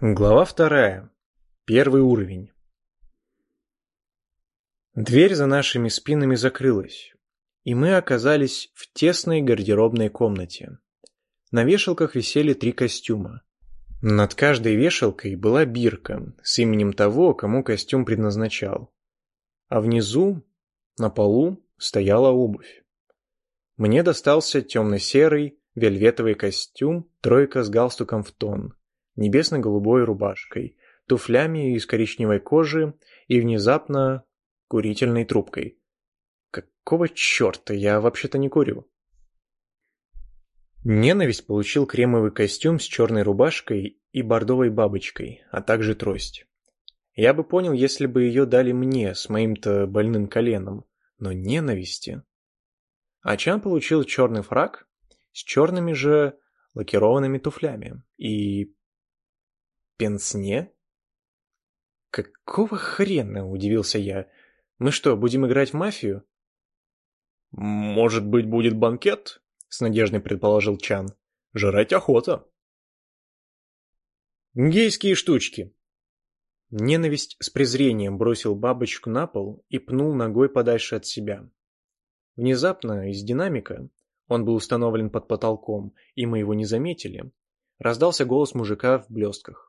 Глава вторая. Первый уровень. Дверь за нашими спинами закрылась, и мы оказались в тесной гардеробной комнате. На вешалках висели три костюма. Над каждой вешалкой была бирка с именем того, кому костюм предназначал. А внизу, на полу, стояла обувь. Мне достался темно-серый вельветовый костюм, тройка с галстуком в тон – небесно-голубой рубашкой, туфлями из коричневой кожи и внезапно курительной трубкой. Какого черта, я вообще-то не курю. Ненависть получил кремовый костюм с черной рубашкой и бордовой бабочкой, а также трость. Я бы понял, если бы ее дали мне с моим-то больным коленом, но ненависти. А Чан получил черный фраг с черными же лакированными туфлями и пенсне? Какого хрена, удивился я. Мы что, будем играть в мафию? Может быть, будет банкет? С надеждой предположил Чан. Жрать охота. Гейские штучки. Ненависть с презрением бросил бабочку на пол и пнул ногой подальше от себя. Внезапно из динамика, он был установлен под потолком, и мы его не заметили, раздался голос мужика в блестках.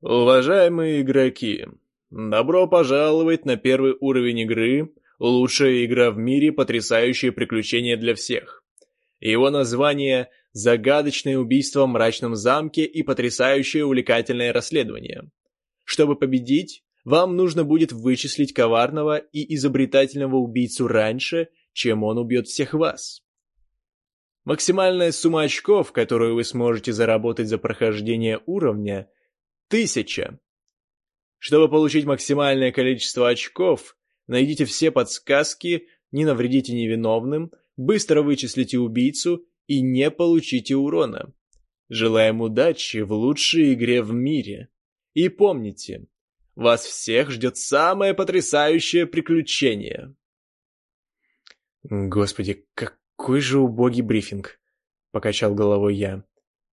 Уважаемые игроки, добро пожаловать на первый уровень игры «Лучшая игра в мире. Потрясающие приключения для всех». Его название «Загадочное убийство в мрачном замке и потрясающее увлекательное расследование». Чтобы победить, вам нужно будет вычислить коварного и изобретательного убийцу раньше, чем он убьет всех вас. Максимальная сумма очков, которую вы сможете заработать за прохождение уровня – Тысяча. Чтобы получить максимальное количество очков, найдите все подсказки, не навредите невиновным, быстро вычислите убийцу и не получите урона. Желаем удачи в лучшей игре в мире. И помните, вас всех ждет самое потрясающее приключение. Господи, какой же убогий брифинг, покачал головой я.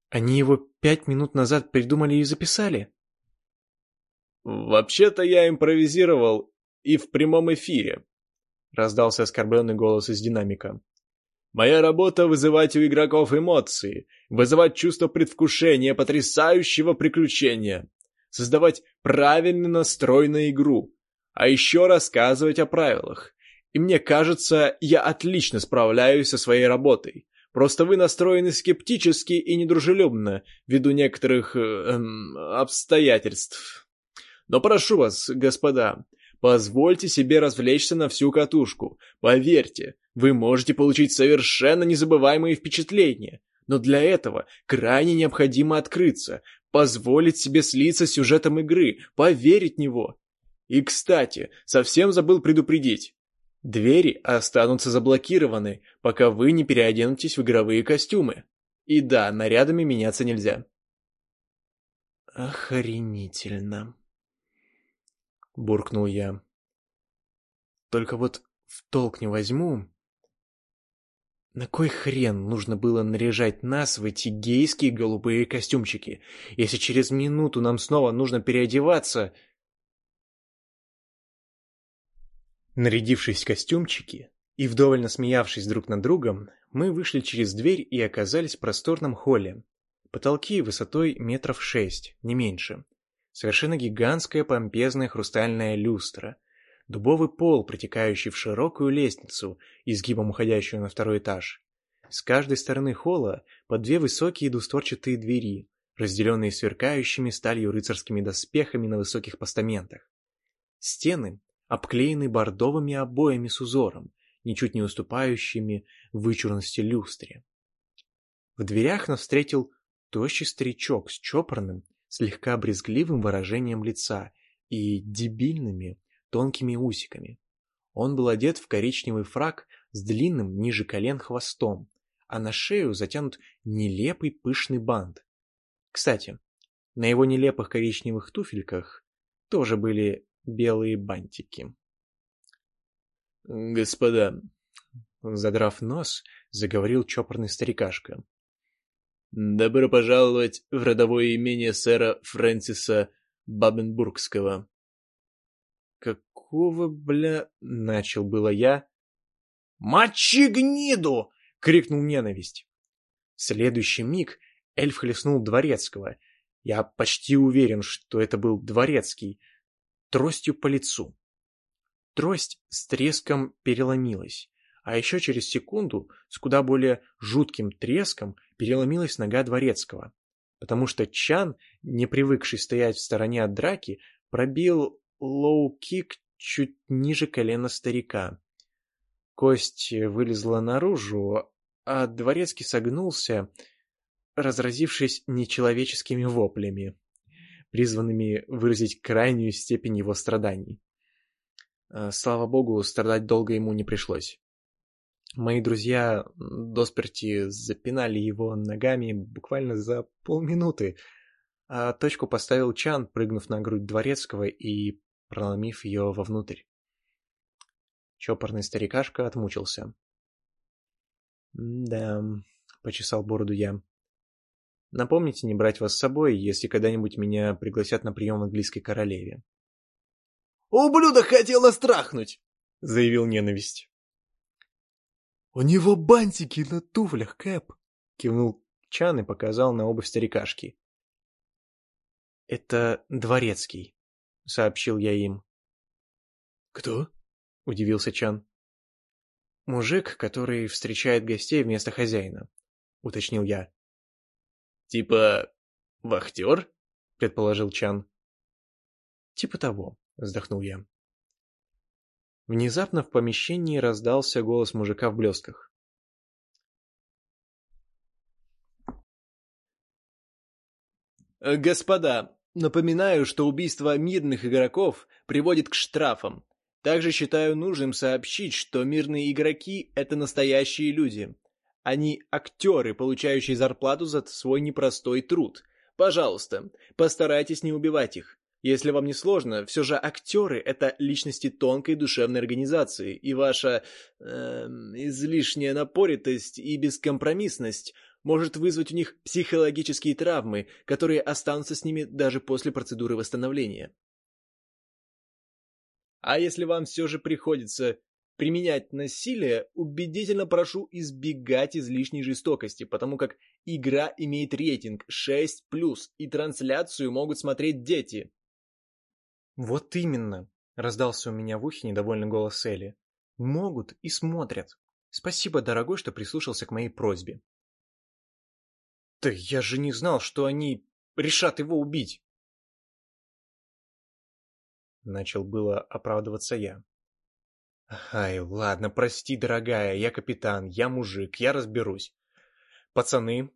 Они его пять минут назад придумали и записали. «Вообще-то я импровизировал и в прямом эфире», — раздался оскорбленный голос из динамика. «Моя работа — вызывать у игроков эмоции, вызывать чувство предвкушения потрясающего приключения, создавать правильный настрой на игру, а еще рассказывать о правилах. И мне кажется, я отлично справляюсь со своей работой. Просто вы настроены скептически и недружелюбно, ввиду некоторых эм, обстоятельств. Но прошу вас, господа, позвольте себе развлечься на всю катушку. Поверьте, вы можете получить совершенно незабываемые впечатления. Но для этого крайне необходимо открыться, позволить себе слиться с сюжетом игры, поверить в него. И, кстати, совсем забыл предупредить. Двери останутся заблокированы, пока вы не переоденетесь в игровые костюмы. И да, нарядами меняться нельзя. Охренительно. Буркнул я. Только вот в толк не возьму. На кой хрен нужно было наряжать нас в эти гейские голубые костюмчики, если через минуту нам снова нужно переодеваться Нарядившись в костюмчики и вдоволь насмеявшись друг над другом, мы вышли через дверь и оказались в просторном холле. Потолки высотой метров шесть, не меньше. Совершенно гигантская помпезная хрустальная люстра. Дубовый пол, протекающий в широкую лестницу, изгибом уходящую на второй этаж. С каждой стороны холла по две высокие двустворчатые двери, разделенные сверкающими сталью рыцарскими доспехами на высоких постаментах. Стены обклеенный бордовыми обоями с узором, ничуть не уступающими вычурности люстре. В дверях нас встретил тощий старичок с чопорным, слегка брезгливым выражением лица и дебильными тонкими усиками. Он был одет в коричневый фрак с длинным ниже колен хвостом, а на шею затянут нелепый пышный бант. Кстати, на его нелепых коричневых туфельках тоже были белые бантики. «Господа», задрав нос, заговорил чопорный старикашка. Добро пожаловать в родовое имение сэра Фрэнсиса Бабенбургского. Какого, бля... Начал было я. «Мочи гниду!» — крикнул ненависть. В следующий миг эльф хлестнул дворецкого. Я почти уверен, что это был дворецкий. Тростью по лицу. Трость с треском переломилась. А еще через секунду с куда более жутким треском переломилась нога дворецкого. Потому что Чан, не привыкший стоять в стороне от драки, пробил лоу-кик чуть ниже колена старика. Кость вылезла наружу, а дворецкий согнулся, разразившись нечеловеческими воплями, призванными выразить крайнюю степень его страданий. А, слава богу, страдать долго ему не пришлось. Мои друзья до смерти запинали его ногами буквально за полминуты, а точку поставил Чан, прыгнув на грудь дворецкого и проломив ее вовнутрь. Чопорный старикашка отмучился. «Да», — почесал бороду я. «Напомните не брать вас с собой, если когда-нибудь меня пригласят на прием английской королеве». «Ублюдок хотел нас трахнуть!» — заявил ненависть. «У него бантики на туфлях, Кэп!» — кивнул Чан и показал на оба старикашки. «Это дворецкий», — сообщил я им. «Кто?» — удивился Чан. «Мужик, который встречает гостей вместо хозяина», — уточнил я. «Типа вахтер?» — предположил Чан. «Типа того», — вздохнул я. Внезапно в помещении раздался голос мужика в блестках. «Господа, напоминаю, что убийство мирных игроков приводит к штрафам. Также считаю нужным сообщить, что мирные игроки — это настоящие люди. Они актеры, получающие зарплату за свой непростой труд. Пожалуйста, постарайтесь не убивать их. Если вам не сложно, все же актеры — это личности тонкой душевной организации, и ваша э, излишняя напоритость и бескомпромиссность может вызвать у них психологические травмы, которые останутся с ними даже после процедуры восстановления. А если вам все же приходится применять насилие, убедительно прошу избегать излишней жестокости, потому как игра имеет рейтинг 6+, и трансляцию могут смотреть дети. «Вот именно!» — раздался у меня в ухе недовольный голос Элли. «Могут и смотрят. Спасибо, дорогой, что прислушался к моей просьбе». «Да я же не знал, что они решат его убить!» Начал было оправдываться я. «Ай, ладно, прости, дорогая, я капитан, я мужик, я разберусь. Пацаны,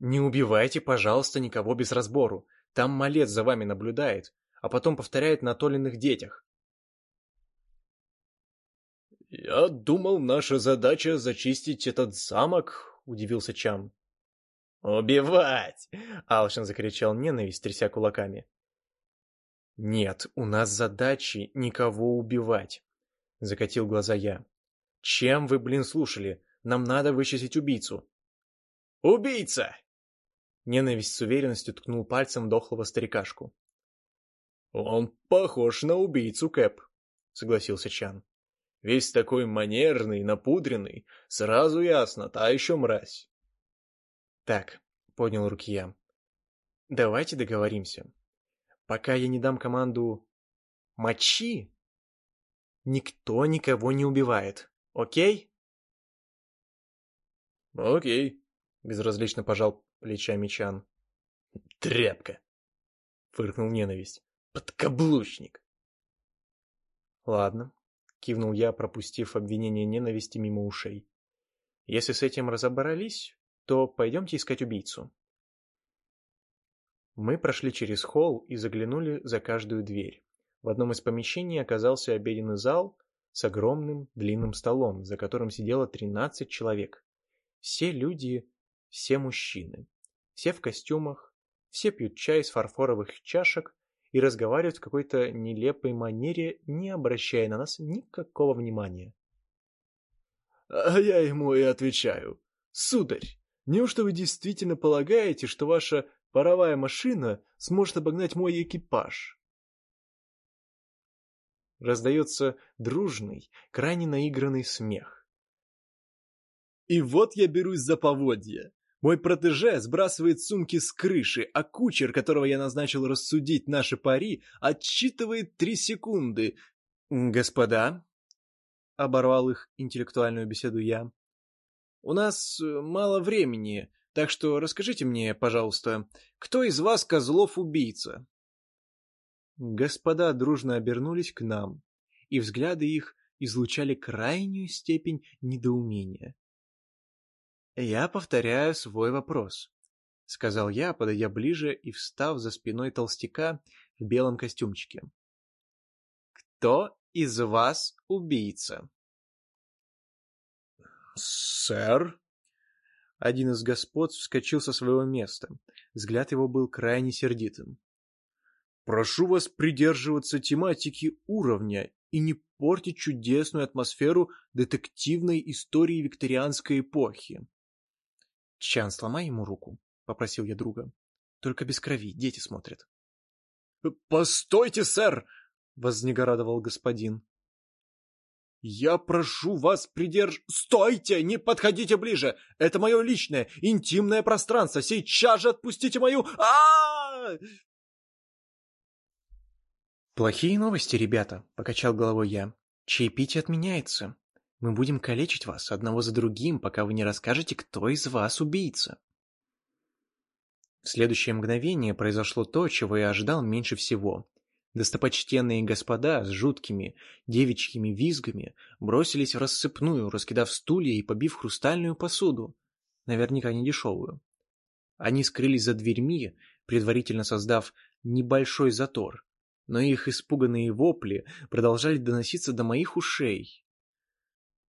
не убивайте, пожалуйста, никого без разбору. Там малец за вами наблюдает а потом повторяет на Толиных детях. «Я думал, наша задача зачистить этот замок», — удивился Чам. «Убивать!» — Алшин закричал ненависть, тряся кулаками. «Нет, у нас задачи никого убивать», — закатил глаза я. «Чем вы, блин, слушали? Нам надо вычислить убийцу». «Убийца!» Ненависть с уверенностью ткнул пальцем дохлого старикашку. «Он похож на убийцу, Кэп», — согласился Чан. «Весь такой манерный, напудренный, сразу ясно, та еще мразь». «Так», — поднял руки я, — «давайте договоримся. Пока я не дам команду «мочи», никто никого не убивает, окей?» «Окей», — безразлично пожал плечами Чан. «Тряпка», — фыркнул ненависть. Подкаблучник. Ладно, кивнул я, пропустив обвинение ненависти мимо ушей. Если с этим разобрались, то пойдемте искать убийцу. Мы прошли через холл и заглянули за каждую дверь. В одном из помещений оказался обеденный зал с огромным длинным столом, за которым сидело 13 человек. Все люди, все мужчины. Все в костюмах, все пьют чай из фарфоровых чашек и разговаривать в какой-то нелепой манере, не обращая на нас никакого внимания. А я ему и отвечаю. «Сударь, Неужто вы действительно полагаете, что ваша паровая машина сможет обогнать мой экипаж?» Раздается дружный, крайне наигранный смех. И вот я берусь за поводья. Мой протеже сбрасывает сумки с крыши, а кучер, которого я назначил рассудить наши пари, отсчитывает три секунды. «Господа», — оборвал их интеллектуальную беседу я, — «у нас э, мало времени, так что расскажите мне, пожалуйста, кто из вас Козлов-убийца?» Господа дружно обернулись к нам, и взгляды их излучали крайнюю степень недоумения. «Я повторяю свой вопрос», — сказал я, подойдя ближе и встав за спиной толстяка в белом костюмчике. «Кто из вас убийца?» «Сэр?» Один из господ вскочил со своего места. Взгляд его был крайне сердитым. «Прошу вас придерживаться тематики уровня и не портить чудесную атмосферу детективной истории викторианской эпохи. «Чан, сломай ему руку», — попросил я друга. «Только без крови, дети смотрят». «Постойте, сэр!» — вознегорадовал господин. «Я прошу вас придерж... Стойте! Не подходите ближе! Это мое личное, интимное пространство! Сейчас же отпустите мою... а, «Плохие новости, ребята», — покачал головой я. «Чаепитие отменяется. Мы будем калечить вас одного за другим, пока вы не расскажете, кто из вас убийца. В следующее мгновение произошло то, чего я ожидал меньше всего. Достопочтенные господа с жуткими девичьими визгами бросились в рассыпную, раскидав стулья и побив хрустальную посуду, наверняка не дешевую. Они скрылись за дверьми, предварительно создав небольшой затор, но их испуганные вопли продолжали доноситься до моих ушей.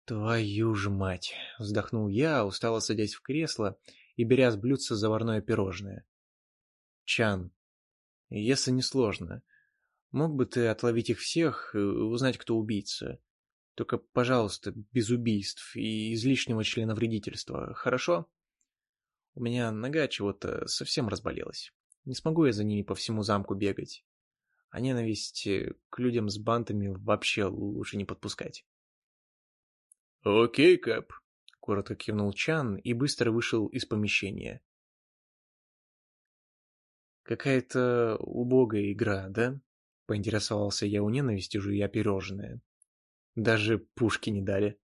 «Твою ж мать!» — вздохнул я, устало садясь в кресло и беря с блюдца заварное пирожное. «Чан, если не сложно, мог бы ты отловить их всех и узнать, кто убийца? Только, пожалуйста, без убийств и излишнего члена вредительства, хорошо? У меня нога чего-то совсем разболелась. Не смогу я за ними по всему замку бегать. А ненависть к людям с бантами вообще лучше не подпускать». «Окей, Кэп», — коротко кивнул Чан и быстро вышел из помещения. «Какая-то убогая игра, да?» — поинтересовался я у ненависти, жуя пирожное. «Даже пушки не дали».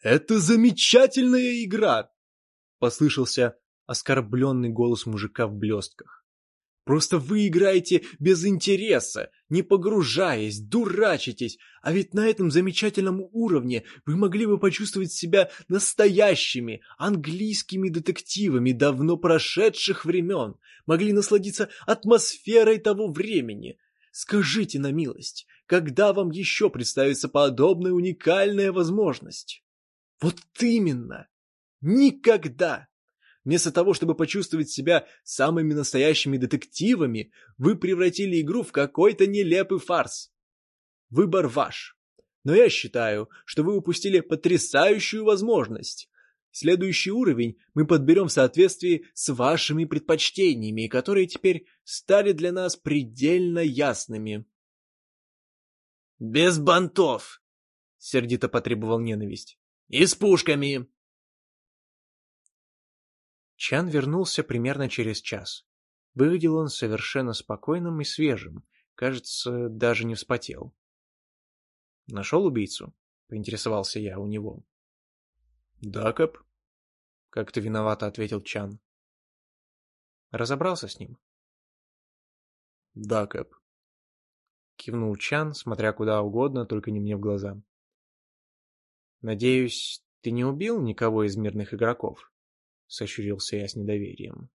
«Это замечательная игра!» — послышался оскорбленный голос мужика в блестках. Просто вы играете без интереса, не погружаясь, дурачитесь, а ведь на этом замечательном уровне вы могли бы почувствовать себя настоящими английскими детективами давно прошедших времен, могли насладиться атмосферой того времени. Скажите на милость, когда вам еще представится подобная уникальная возможность? Вот именно! Никогда! Вместо того, чтобы почувствовать себя самыми настоящими детективами, вы превратили игру в какой-то нелепый фарс. Выбор ваш. Но я считаю, что вы упустили потрясающую возможность. Следующий уровень мы подберем в соответствии с вашими предпочтениями, которые теперь стали для нас предельно ясными. «Без бантов!» — сердито потребовал ненависть. «И с пушками!» Чан вернулся примерно через час. Выглядел он совершенно спокойным и свежим, кажется, даже не вспотел. «Нашел убийцу?» — поинтересовался я у него. «Да, Кэп», — как-то виновато ответил Чан. «Разобрался с ним?» «Да, Кэп», — кивнул Чан, смотря куда угодно, только не мне в глаза. «Надеюсь, ты не убил никого из мирных игроков?» — сощурился я с недоверием.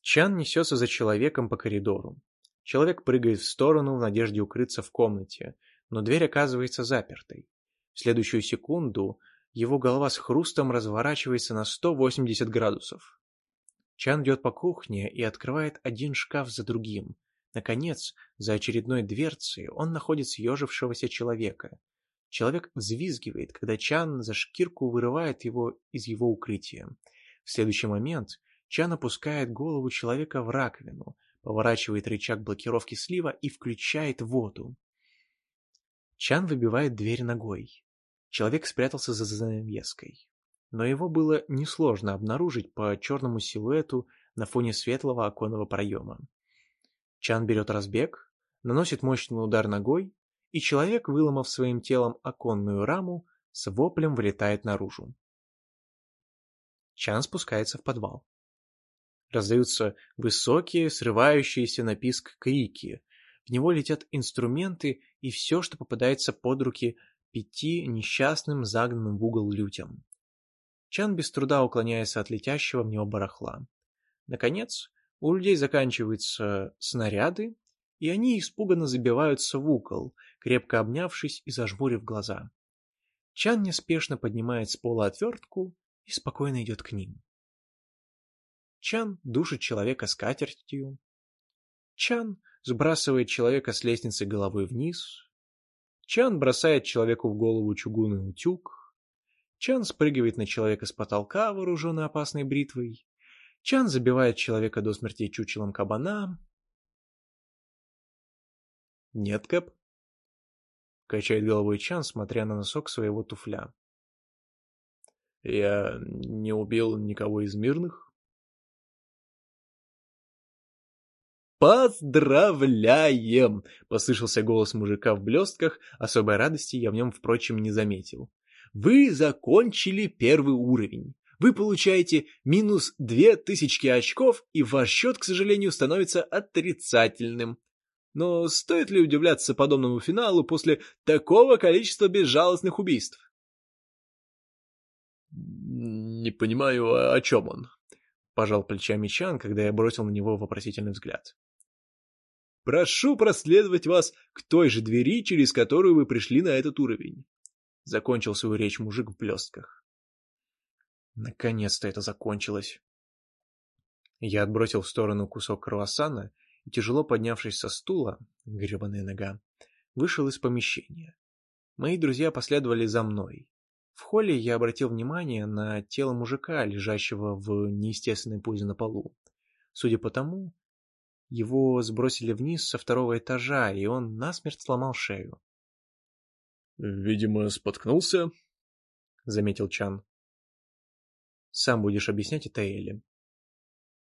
Чан несется за человеком по коридору. Человек прыгает в сторону в надежде укрыться в комнате, но дверь оказывается запертой. В следующую секунду его голова с хрустом разворачивается на 180 градусов. Чан идет по кухне и открывает один шкаф за другим, Наконец, за очередной дверцей он находит съежившегося человека. Человек взвизгивает, когда Чан за шкирку вырывает его из его укрытия. В следующий момент Чан опускает голову человека в раковину, поворачивает рычаг блокировки слива и включает воду. Чан выбивает дверь ногой. Человек спрятался за занавеской. Но его было несложно обнаружить по черному силуэту на фоне светлого оконного проема. Чан берет разбег, наносит мощный удар ногой, и человек, выломав своим телом оконную раму, с воплем вылетает наружу. Чан спускается в подвал. Раздаются высокие, срывающиеся на писк крики. В него летят инструменты и все, что попадается под руки пяти несчастным загнанным в угол людям. Чан без труда уклоняется от летящего в него барахла. Наконец, у людей заканчиваются снаряды, и они испуганно забиваются в угол, крепко обнявшись и зажмурив глаза. Чан неспешно поднимает с пола отвертку и спокойно идет к ним. Чан душит человека скатертью. Чан сбрасывает человека с лестницы головой вниз. Чан бросает человеку в голову чугунный утюг. Чан спрыгивает на человека с потолка, вооруженный опасной бритвой. Чан забивает человека до смерти чучелом кабана. «Нет, Кэп?» — качает головой Чан, смотря на носок своего туфля. «Я не убил никого из мирных?» «Поздравляем!» — послышался голос мужика в блестках, особой радости я в нем, впрочем, не заметил. «Вы закончили первый уровень. Вы получаете минус две тысячи очков, и ваш счет, к сожалению, становится отрицательным. Но стоит ли удивляться подобному финалу после такого количества безжалостных убийств? «Не понимаю, о чем он», — пожал плечами Чан, когда я бросил на него вопросительный взгляд. «Прошу проследовать вас к той же двери, через которую вы пришли на этот уровень», — закончил свою речь мужик в блестках. Наконец-то это закончилось. Я отбросил в сторону кусок круассана и, тяжело поднявшись со стула, гребаная нога, вышел из помещения. Мои друзья последовали за мной. В холле я обратил внимание на тело мужика, лежащего в неестественной позе на полу. Судя по тому, его сбросили вниз со второго этажа, и он насмерть сломал шею. «Видимо, споткнулся», — заметил Чан. Сам будешь объяснять это Элли.